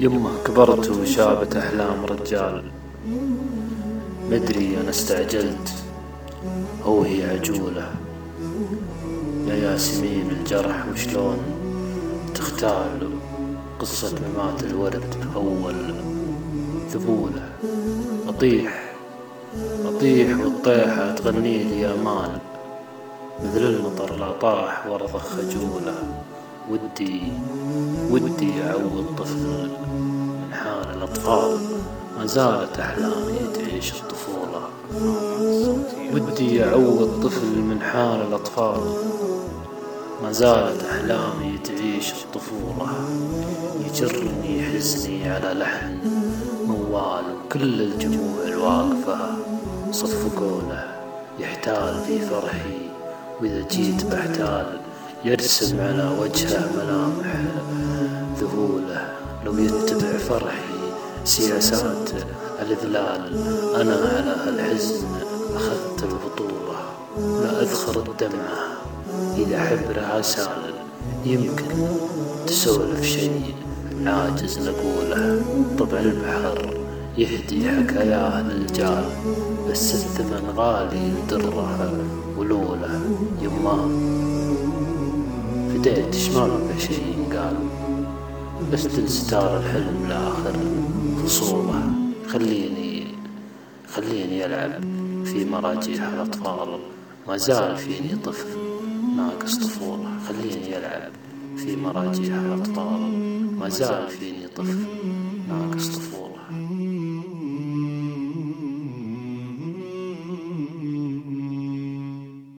يمه كبرت وشابت أحلام رجال. مدري أنا استعجلت. أو هي عجولة. يا ياسمين الجرح وشلون تختال قصة ممات الورد أول ذبولة أطيح. أطيح والطيحة تغني لي أمان. مثل المطر لا طاح ورضخ خجولة ودي ودي أعوض طفل من حال الأطفال. ما زالت أحلامي تعيش الطفولة ودي أعوض طفل من حال الأطفال. ما زالت أحلامي تعيش الطفولة. يجرني حزني على لحن موال وكل الجموع الواقفة. صفقوا له يحتال في فرحي. وإذا جيت بحتال يرسم على وجهه ملامح ذهوله. لو يتبع فرحي سياسات الإذلال. أنا على هالحزن أخذت البطولة. لا أذخر الدمعة إذا حبرها سال يمكن تسولف شيء عاجز نقوله. طبع البحر يهدي حكاياه للجال بس الثمن غالي لدره ولوله. يماه فديت شمال ما شيء قال بس تنستار الحلم لآخر فصوله خليني خليني ألعب في مراجيح الأطفال. ما زال فيني طفل ناقص طفولة. خليني ألعب في مراجيح الأطفال. ما زال فيني طفل